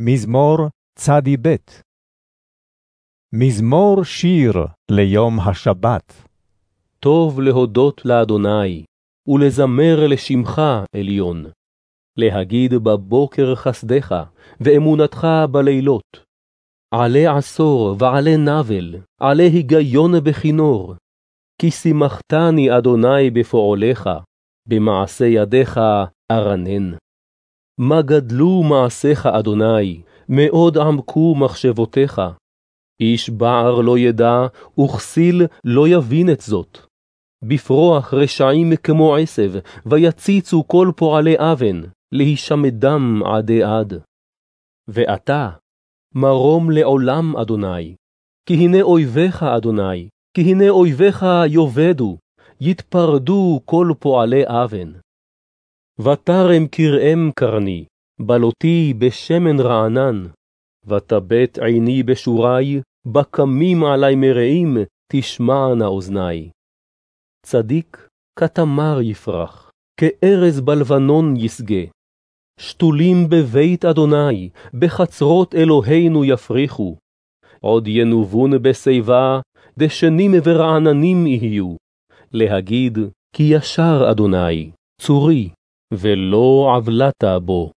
מזמור צ"ב מזמור שיר ליום השבת. טוב להודות לאדוני, ולזמר לשמך עליון. להגיד בבוקר חסדך, ואמונתך בלילות. עלה עשור ועלה נבל, עלה היגיון בכינור. כי שימחתני אדוני בפועליך, במעשה ידיך ארנן. מה גדלו מעשיך, אדוני, מאוד עמקו מחשבותיך. איש בער לא ידע, וכסיל לא יבין את זאת. בפרוח רשעים כמו עשב, ויציצו כל פועלי אבן, להישמדם עדי עד. ואתה, מרום לעולם, אדוני, כי הנה אויביך, אדוני, כי הנה אויביך יאבדו, יתפרדו כל פועלי אבן. ותרם כרעם קרני, בלותי בשמן רענן, ותבט עיני בשורי, בקמים עלי מרעים, תשמענה אוזני. צדיק כתמר יפרח, כארז בלבנון ישגה. שתולים בבית אדוני, בחצרות אלוהינו יפריחו. עוד ינובון בשיבה, דשנים ורעננים יהיו. להגיד, כי ישר אדוני, צורי, ולא עוולת בו.